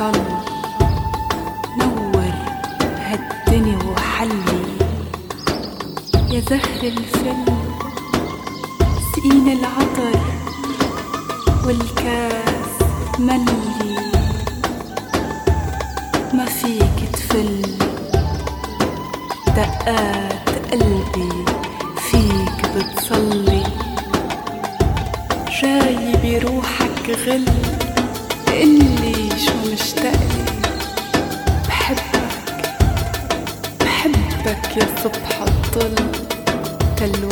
طلع نور هالدني وحلي. يا زهر الفل سقين العطر والكاس ملي. ما فيك تفل دقات قلبي فيك بتصلي. جاي بروحك غل قلي شو مش يا صبح الظل تلوات